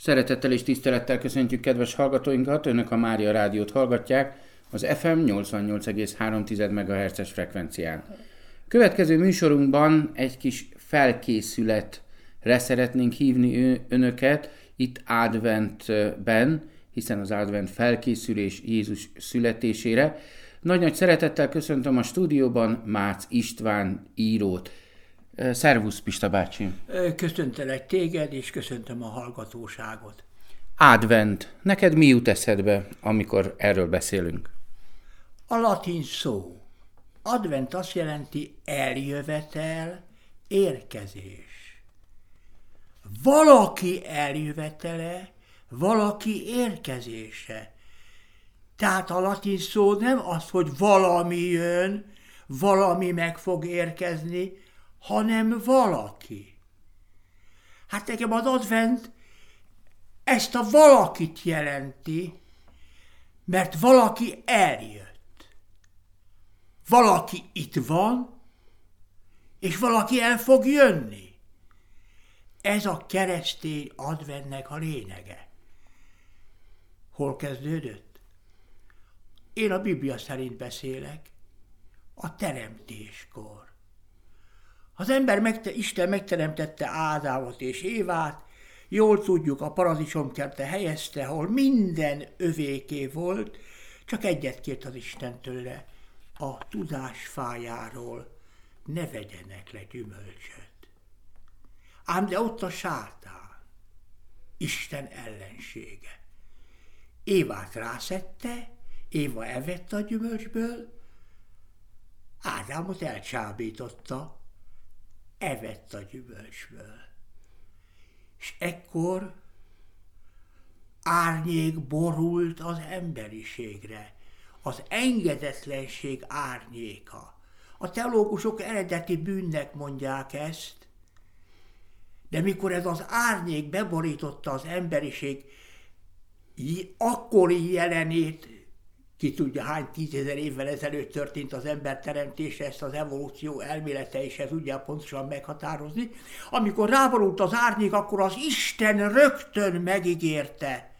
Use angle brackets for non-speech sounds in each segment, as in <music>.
Szeretettel és tisztelettel köszöntjük kedves hallgatóinkat, Önök a Mária Rádiót hallgatják az FM 88,3 MHz-es frekvencián. Következő műsorunkban egy kis felkészületre szeretnénk hívni Önöket itt Adventben, hiszen az Advent felkészülés Jézus születésére. Nagy-nagy szeretettel köszöntöm a stúdióban Mácz István írót. Szervusz Pista bácsi! Köszöntelek téged, és köszöntöm a hallgatóságot. Advent. Neked mi jut eszedbe, amikor erről beszélünk? A latin szó. Advent azt jelenti eljövetel, érkezés. Valaki eljövetele, valaki érkezése. Tehát a latin szó nem az, hogy valami jön, valami meg fog érkezni, hanem valaki. Hát nekem az advent ezt a valakit jelenti, mert valaki eljött. Valaki itt van, és valaki el fog jönni. Ez a keresztény adventnek a lényege. Hol kezdődött? Én a Biblia szerint beszélek, a teremtéskor. Az ember, megte, Isten megteremtette Ádámot és Évát, jól tudjuk, a paradicsomkerte helyezte, ahol minden övéké volt, csak egyet kért az Isten tőle, a tudás fájáról ne vegyenek le gyümölcsöt. Ám de ott a sátán, Isten ellensége. Évát rászette, Éva evett a gyümölcsből, Ádámot elcsábította, evett a gyümölcsből. És ekkor árnyék borult az emberiségre, az engedetlenség árnyéka. A teológusok eredeti bűnnek mondják ezt, de mikor ez az árnyék beborította az emberiség akkori jelenét, ki tudja hány tízezer évvel ezelőtt történt az ember teremtése, ezt az evolúció elmélete is ez tudja pontosan meghatározni. Amikor ráborult az árnyék, akkor az Isten rögtön megígérte,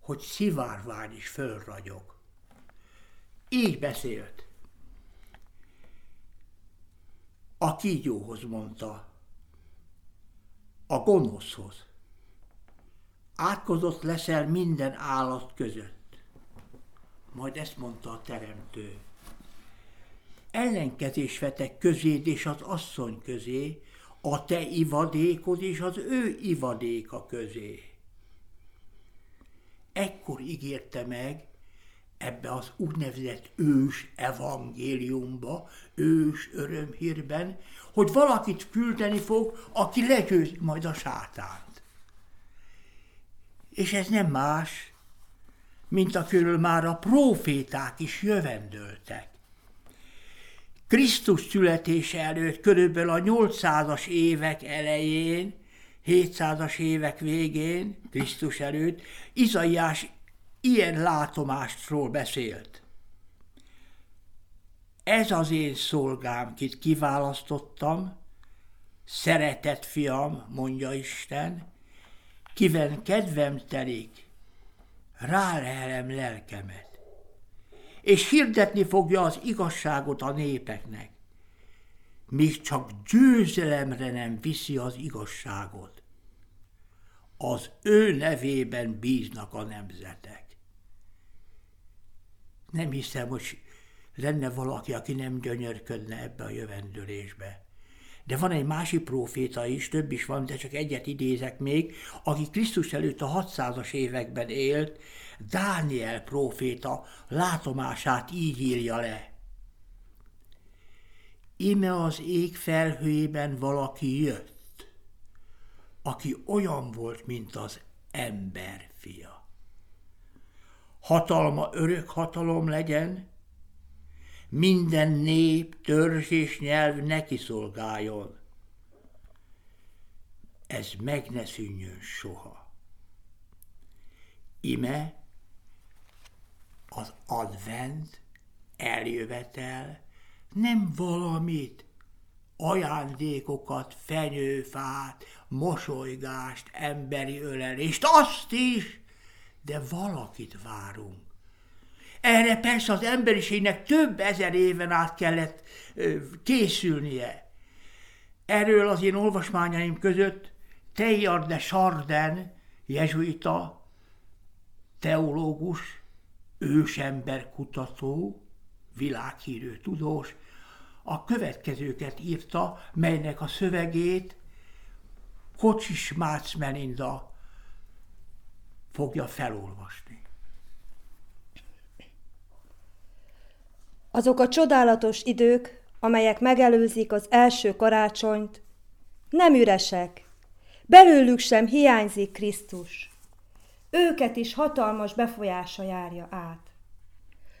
hogy szivárvány is fölragyog. Így beszélt. A kígyóhoz mondta, a gonoszhoz átkozott leszel minden állat között. Majd ezt mondta a teremtő. Ellenkezés vetek közéd és az asszony közé, a te ivadékod és az ő ivadéka közé. Ekkor ígérte meg ebbe az úgynevezett ős evangéliumba, ős örömhírben, hogy valakit küldeni fog, aki legyőz majd a sátán. És ez nem más, mint a körül már a proféták is jövendöltek. Krisztus születése előtt körülbelül a 800-as évek elején, 700-as évek végén, Krisztus előtt, Izaiás ilyen látomástról beszélt. Ez az én szolgám, kit kiválasztottam, szeretett fiam, mondja Isten, kiven kedvem telik, rálelem lelkemet, és hirdetni fogja az igazságot a népeknek, míg csak győzelemre nem viszi az igazságot. Az ő nevében bíznak a nemzetek. Nem hiszem, hogy lenne valaki, aki nem gyönyörködne ebbe a jövendőlésbe. De van egy másik próféta is, több is van, de csak egyet idézek még, aki Krisztus előtt a 600-as években élt, Dániel próféta látomását így írja le. Ime az ég felhőjében valaki jött, aki olyan volt, mint az ember fia. Hatalma örök hatalom legyen, minden nép, törzs és nyelv neki szolgáljon. Ez meg ne szűnjön soha. Ime az advent, eljövetel nem valamit, ajándékokat, fenyőfát, mosolygást, emberi ölelést, azt is, de valakit várunk. Erre persze az emberiségnek több ezer éven át kellett készülnie. Erről az én olvasmányaim között Teilhard de Chardin, jezsuita, teológus, ősember kutató, világhírű tudós, a következőket írta, melynek a szövegét Kocsis Mácz Melinda fogja felolvasni. Azok a csodálatos idők, amelyek megelőzik az első karácsonyt, nem üresek, belőlük sem hiányzik Krisztus. Őket is hatalmas befolyása járja át.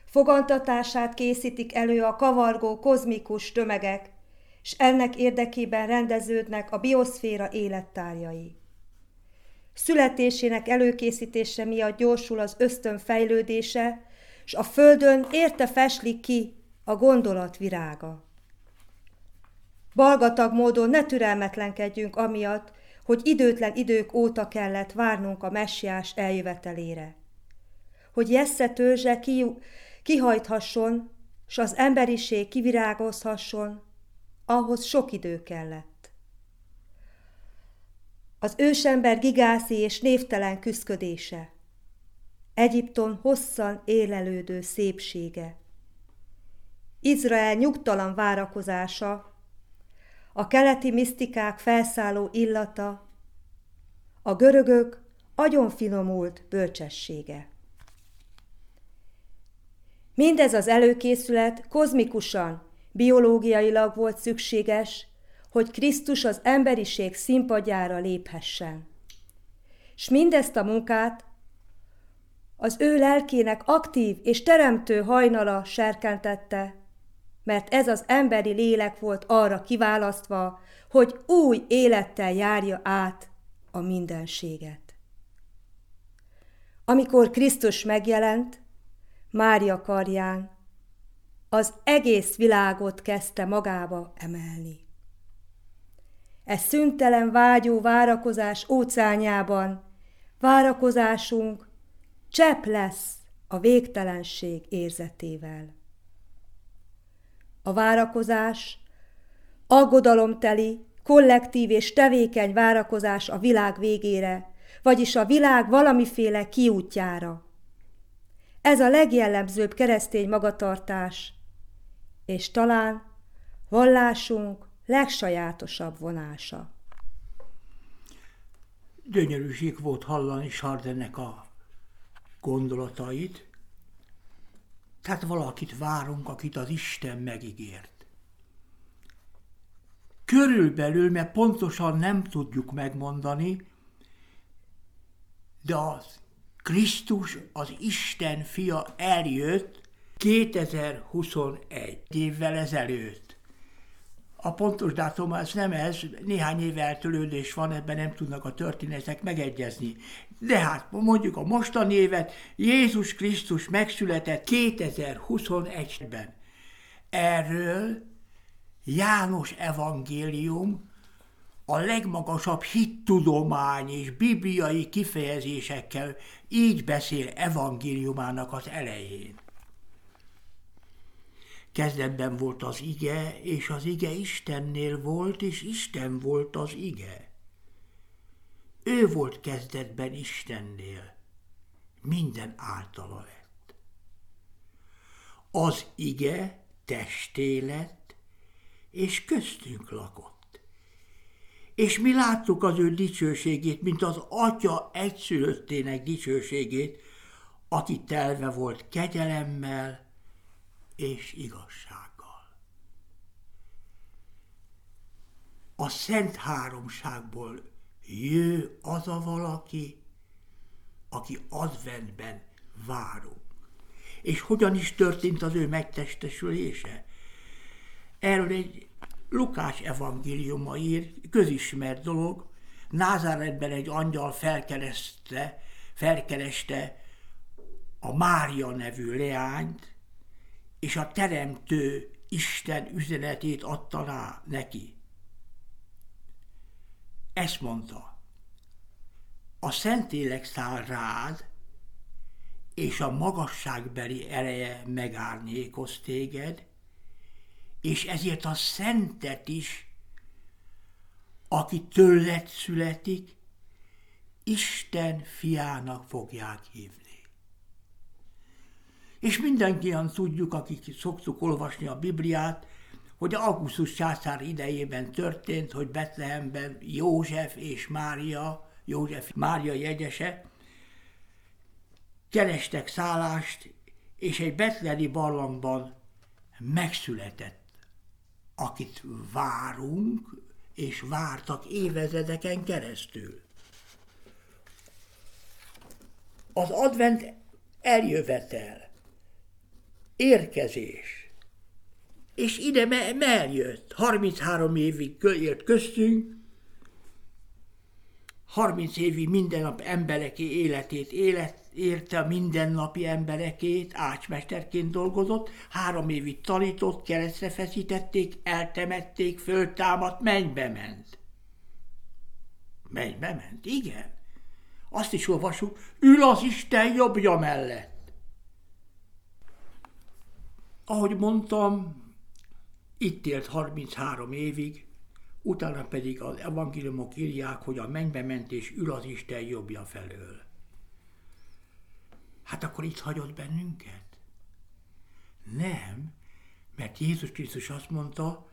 Fogantatását készítik elő a kavargó kozmikus tömegek, és ennek érdekében rendeződnek a bioszféra élettárjai. Születésének előkészítése miatt gyorsul az ösztön fejlődése, és a földön érte feslik ki a gondolat virága. Balgatag módon ne türelmetlenkedjünk amiatt, hogy időtlen idők óta kellett várnunk a messiás eljövetelére. Hogy Jesse törzse ki, kihajthasson, s az emberiség kivirágozhasson, ahhoz sok idő kellett. Az ősember gigászi és névtelen küszködése, Egyiptom hosszan élelődő szépsége, Izrael nyugtalan várakozása, a keleti misztikák felszálló illata, a görögök agyonfinomult bölcsessége. Mindez az előkészület kozmikusan, biológiailag volt szükséges, hogy Krisztus az emberiség színpadjára léphessen. És mindezt a munkát az ő lelkének aktív és teremtő hajnala serkentette, mert ez az emberi lélek volt arra kiválasztva, hogy új élettel járja át a mindenséget. Amikor Krisztus megjelent, Mária karján, az egész világot kezdte magába emelni. E szüntelen vágyó várakozás óceánjában várakozásunk csepp lesz a végtelenség érzetével. A várakozás aggodalomteli, kollektív és tevékeny várakozás a világ végére, vagyis a világ valamiféle kiútjára. Ez a legjellemzőbb keresztény magatartás, és talán vallásunk legsajátosabb vonása. Gyönyörűség volt hallani Sardennek a gondolatait, tehát valakit várunk, akit az Isten megígért. Körülbelül, mert pontosan nem tudjuk megmondani, de az Krisztus, az Isten fia eljött 2021 évvel ezelőtt. A pontos dátum az nem ez, néhány év eltölődés van, ebben nem tudnak a történetek megegyezni. De hát mondjuk a mostani évet Jézus Krisztus megszületett 2021-ben. Erről János evangélium a legmagasabb hittudomány és bibliai kifejezésekkel így beszél evangéliumának az elején. Kezdetben volt az ige, és az ige Istennél volt, és Isten volt az ige. Ő volt kezdetben Istennél, minden általa lett. Az ige testé lett, és köztünk lakott. És mi láttuk az ő dicsőségét, mint az atya egyszülöttének dicsőségét, aki telve volt kegyelemmel és igazsággal. A Szent Háromságból jő az a valaki, aki adventben várunk. És hogyan is történt az ő megtestesülése? Erről egy Lukás evangéliuma ír, közismert dolog, Názáretben egy angyal felkereste, felkereste a Mária nevű leányt, és a teremtő Isten üzenetét adta rá neki. Ezt mondta, a Szentélek száll rád, és a magasságbeli ereje megárnyékoz téged, és ezért a szentet is, aki tőled születik, Isten fiának fogják hívni. És mindenkian tudjuk, akik szoktuk olvasni a Bibliát, hogy Augustus császár idejében történt, hogy Betlehemben József és Mária, József Mária jegyese, kerestek szállást, és egy betleni barlangban megszületett, akit várunk, és vártak évezredeken keresztül. Az advent eljövetel, érkezés, és ide me- eljött. 33 évig élt köztünk, 30 évig minden nap embereki életét élet, érte a mindennapi emberekét, ácsmesterként dolgozott, három évig tanított, keresztre feszítették, eltemették, föltámadt, mennybe ment. Mennybe ment, igen. Azt is olvasjuk, ül az Isten jobbja mellett. Ahogy mondtam, itt élt 33 évig, utána pedig az evangéliumok írják, hogy a mennybe ment és ül az Isten jobbja felől. Hát akkor itt hagyott bennünket? Nem, mert Jézus Krisztus azt mondta,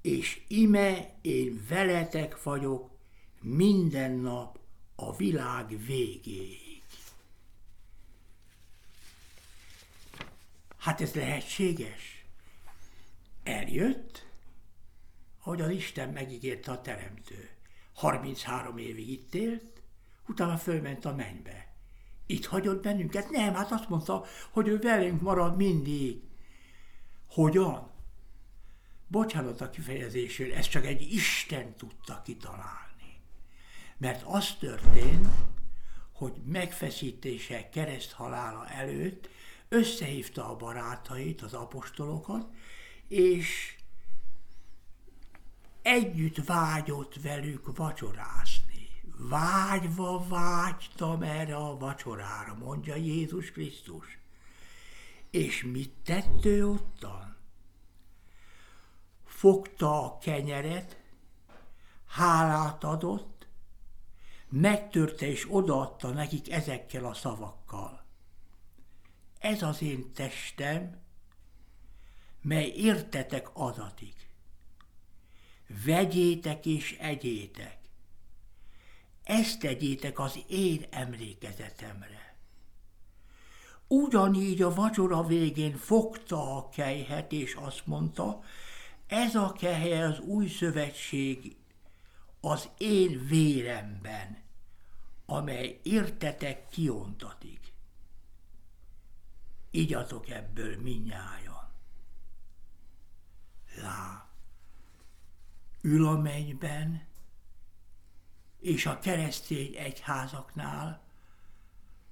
és ime én veletek vagyok minden nap a világ végéig. Hát ez lehetséges. Eljött, ahogy az Isten megígérte a teremtő. 33 évig itt élt, utána fölment a mennybe. Itt hagyott bennünket? Nem, hát azt mondta, hogy ő velünk marad mindig. Hogyan? Bocsánat a kifejezésről, ez csak egy Isten tudta kitalálni. Mert az történt, hogy megfeszítése kereszt halála előtt összehívta a barátait, az apostolokat, és együtt vágyott velük vacsorázni vágyva vágytam erre a vacsorára, mondja Jézus Krisztus. És mit tett ő ottan? Fogta a kenyeret, hálát adott, megtörte és odaadta nekik ezekkel a szavakkal. Ez az én testem, mely értetek adatik. Vegyétek és egyétek ezt tegyétek az én emlékezetemre. Ugyanígy a vacsora végén fogta a kejhet, és azt mondta, ez a kehely az új szövetség az én véremben, amely értetek kiontatik. Igyatok ebből minnyájan. Lá, ül a mennyben, és a keresztény egyházaknál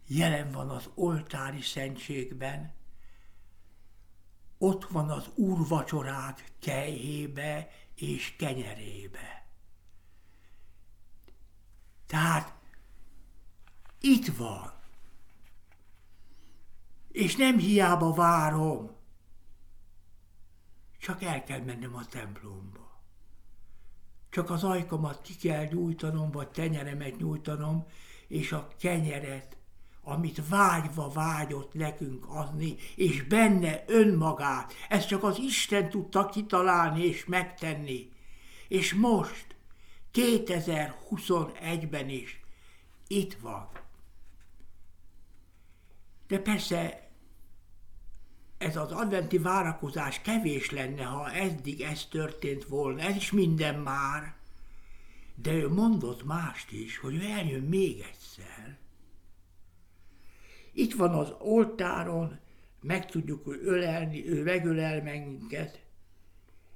jelen van az oltári szentségben, ott van az úrvacsorák kejhébe és kenyerébe. Tehát itt van. És nem hiába várom, csak el kell mennem a templomba csak az ajkamat ki kell nyújtanom, vagy tenyeremet nyújtanom, és a kenyeret, amit vágyva vágyott nekünk adni, és benne önmagát, ezt csak az Isten tudta kitalálni és megtenni. És most, 2021-ben is itt van. De persze ez az adventi várakozás kevés lenne, ha eddig ez történt volna, ez is minden már. De ő mondott mást is, hogy ő eljön még egyszer. Itt van az oltáron, meg tudjuk ölelni, ő megölel minket,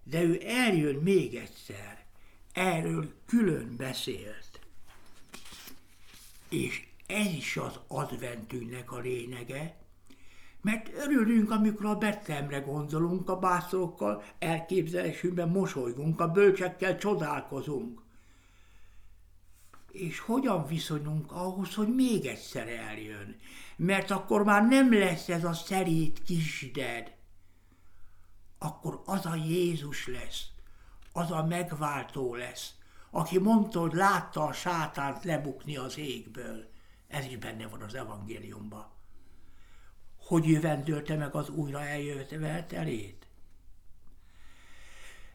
de ő eljön még egyszer. Erről külön beszélt. És ez is az adventünknek a lényege, Mert örülünk, amikor a Betlemre gondolunk, a bászorokkal elképzelésünkben mosolygunk, a bölcsekkel csodálkozunk. És hogyan viszonyunk ahhoz, hogy még egyszer eljön? Mert akkor már nem lesz ez a szerít kisded. Akkor az a Jézus lesz, az a megváltó lesz, aki mondta, hogy látta a sátánt lebukni az égből. Ez is benne van az evangéliumban hogy jövendőlte meg az újra elét.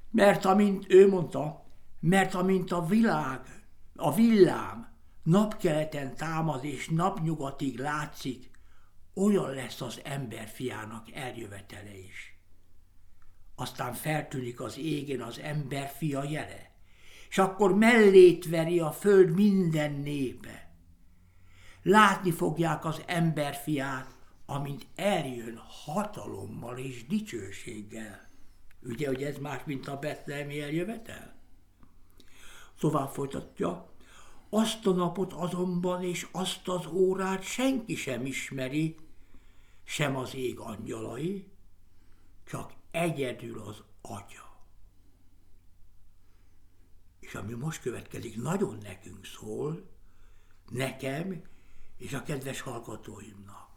Mert amint ő mondta, mert amint a világ, a villám napkeleten támad és napnyugatig látszik, olyan lesz az ember fiának eljövetele is. Aztán feltűnik az égen az ember fia jele, és akkor mellét veri a föld minden népe. Látni fogják az emberfiát, amint eljön hatalommal és dicsőséggel. Ugye, hogy ez más, mint a betlehemi eljövetel? Tovább folytatja, azt a napot azonban és azt az órát senki sem ismeri, sem az ég angyalai, csak egyedül az Atya. És ami most következik, nagyon nekünk szól, nekem és a kedves hallgatóimnak.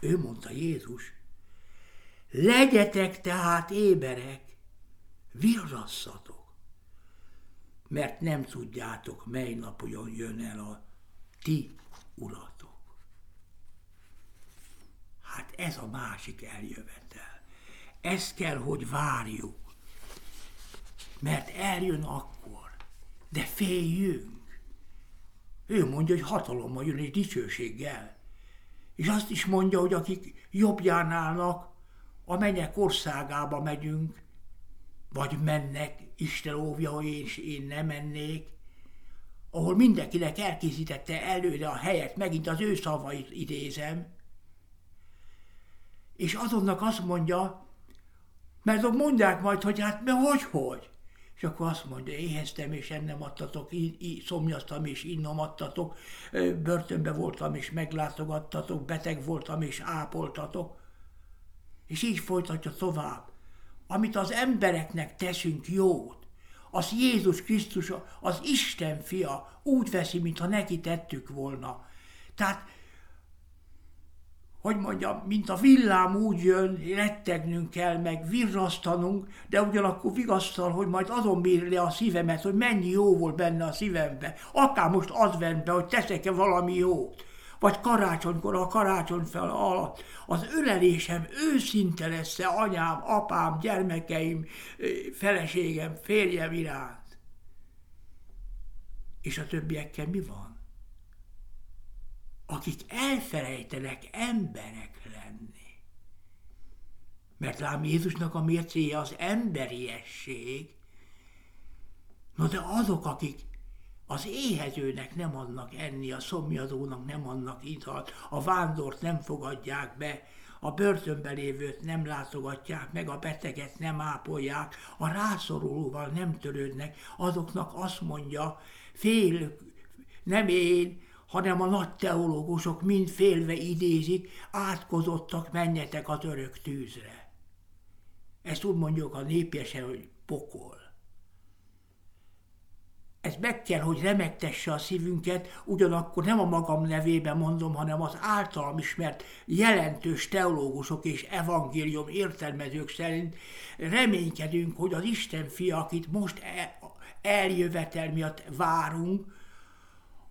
Ő mondta Jézus, legyetek tehát éberek, virrasszatok, mert nem tudjátok, mely napon jön el a ti uratok. Hát ez a másik eljövetel. Ezt kell, hogy várjuk. Mert eljön akkor. De féljünk. Ő mondja, hogy hatalommal jön és dicsőséggel. És azt is mondja, hogy akik jobbján állnak, a mennyek országába megyünk, vagy mennek, Isten óvja, hogy én, én nem mennék, ahol mindenkinek elkészítette előre a helyet, megint az ő szavait idézem, és azonnak azt mondja, mert mondják majd, hogy hát mi hogy, hogy. És akkor azt mondja, éheztem és ennem adtatok, szomjaztam és innom adtatok, börtönbe voltam és meglátogattatok, beteg voltam és ápoltatok. És így folytatja tovább. Amit az embereknek teszünk jót, az Jézus Krisztus, az Isten fia úgy veszi, mintha neki tettük volna. Tehát hogy mondjam, mint a villám úgy jön, rettegnünk kell, meg virrasztanunk, de ugyanakkor vigasztal, hogy majd azon bírli a szívemet, hogy mennyi jó volt benne a szívembe. Akár most adventbe, hogy teszek-e valami jót. Vagy karácsonykor, a karácsony fel alatt. Az ölelésem őszinte lesz-e anyám, apám, gyermekeim, feleségem, férjem iránt. És a többiekkel mi van? Akik elfelejtenek emberek lenni. Mert lám Jézusnak a mércéje az emberiesség, no de azok, akik az éhezőnek nem adnak enni, a szomjazónak nem adnak italt, a vándort nem fogadják be, a börtönbe lévőt nem látogatják meg, a beteget nem ápolják, a rászorulóval nem törődnek, azoknak azt mondja, fél, nem én, hanem a nagy teológusok mind félve idézik, átkozottak, menjetek az örök tűzre. Ezt úgy mondjuk a népjesen, hogy pokol. Ez meg kell, hogy remegtesse a szívünket, ugyanakkor nem a magam nevében mondom, hanem az általam ismert jelentős teológusok és evangélium értelmezők szerint reménykedünk, hogy az Isten fia, akit most eljövetel miatt várunk,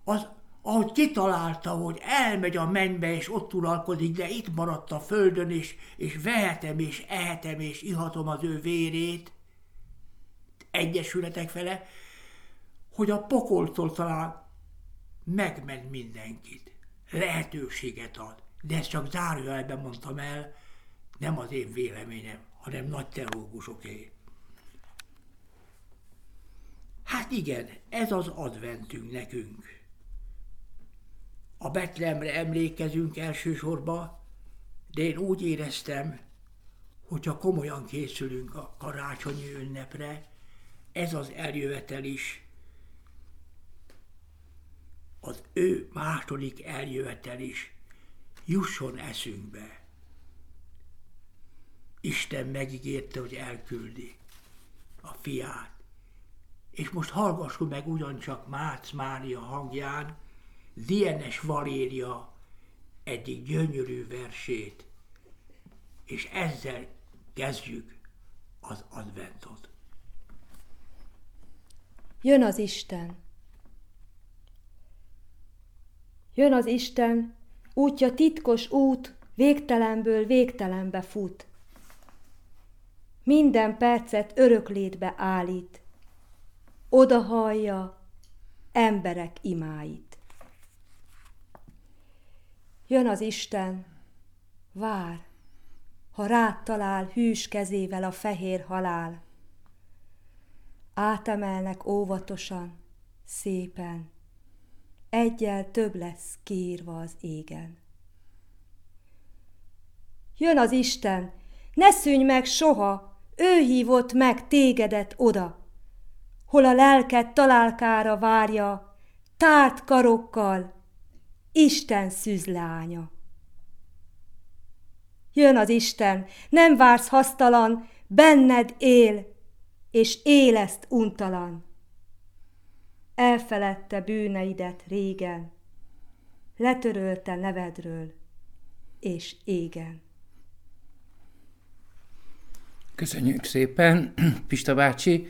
az ahogy kitalálta, hogy elmegy a mennybe, és ott uralkodik, de itt maradt a földön, és, és vehetem, és ehetem, és ihatom az ő vérét, egyesületek fele, hogy a pokoltól talán megment mindenkit, lehetőséget ad. De ezt csak zárójelben mondtam el, nem az én véleményem, hanem nagy teológusoké. Hát igen, ez az adventünk nekünk. A Betlemre emlékezünk elsősorban, de én úgy éreztem, hogyha komolyan készülünk a karácsonyi ünnepre, ez az eljövetel is, az ő második eljövetel is jusson eszünkbe. Isten megígérte, hogy elküldi a fiát. És most hallgassuk meg ugyancsak Mácz Mária hangján Dienes Valéria egyik gyönyörű versét, és ezzel kezdjük az adventot. Jön az Isten. Jön az Isten, útja titkos út, végtelenből végtelenbe fut. Minden percet öröklétbe állít, oda hallja emberek imáit. Jön az Isten, vár, ha rád talál hűs kezével a fehér halál. Átemelnek óvatosan, szépen, egyel több lesz kiírva az égen. Jön az Isten, ne szűnj meg soha, ő hívott meg tégedet oda, hol a lelked találkára várja, tárt karokkal, Isten szűzlánya. Jön az Isten, nem vársz hasztalan, benned él, és éleszt untalan. Elfeledte bűneidet régen, letörölte nevedről, és égen. Köszönjük szépen, <clears throat> Pista bácsi,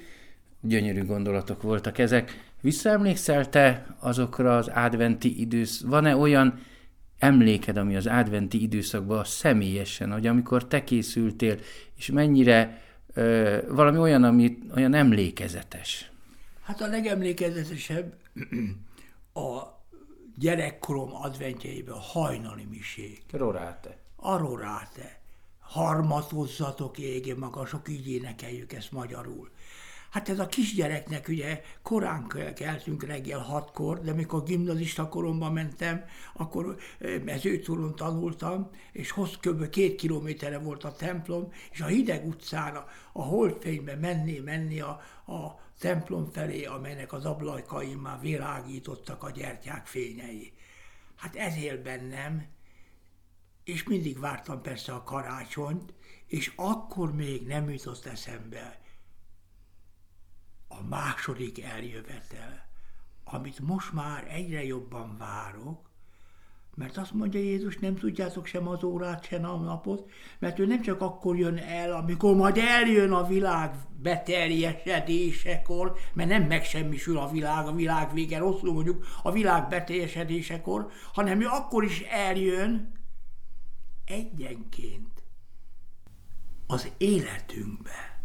gyönyörű gondolatok voltak ezek. Visszaemlékszel te azokra az adventi idősz... Van-e olyan emléked, ami az adventi időszakban személyesen, hogy amikor te készültél, és mennyire ö, valami olyan, ami olyan emlékezetes? Hát a legemlékezetesebb a gyerekkorom adventjeiben hajnali misék. Roráte. A roráte. Harmatozzatok ége magasok, így énekeljük ezt magyarul. Hát ez a kisgyereknek ugye korán keltünk reggel hatkor, de mikor gimnazista koromban mentem, akkor mezőtúron tanultam, és hoz kb. két kilométerre volt a templom, és a hideg utcára, a holdfénybe menni, menni a, a templom felé, amelynek az ablajkai már világítottak a gyertyák fényei. Hát ez él bennem, és mindig vártam persze a karácsonyt, és akkor még nem jutott eszembe, a második eljövetel, amit most már egyre jobban várok, mert azt mondja Jézus, nem tudjátok sem az órát, sem a napot, mert ő nem csak akkor jön el, amikor majd eljön a világ beteljesedésekor, mert nem megsemmisül a világ, a világ vége, rosszul mondjuk, a világ beteljesedésekor, hanem ő akkor is eljön egyenként az életünkbe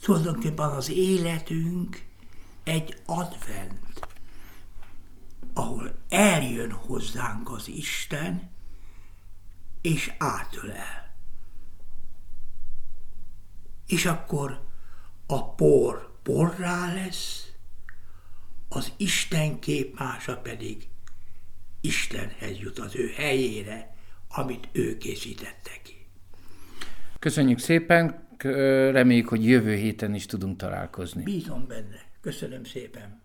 Tulajdonképpen az életünk egy advent, ahol eljön hozzánk az Isten, és átölel. És akkor a por porrá lesz, az Isten képmása pedig Istenhez jut az ő helyére, amit ő készítette ki. Köszönjük szépen, reméljük, hogy jövő héten is tudunk találkozni. Bízom benne. Köszönöm szépen.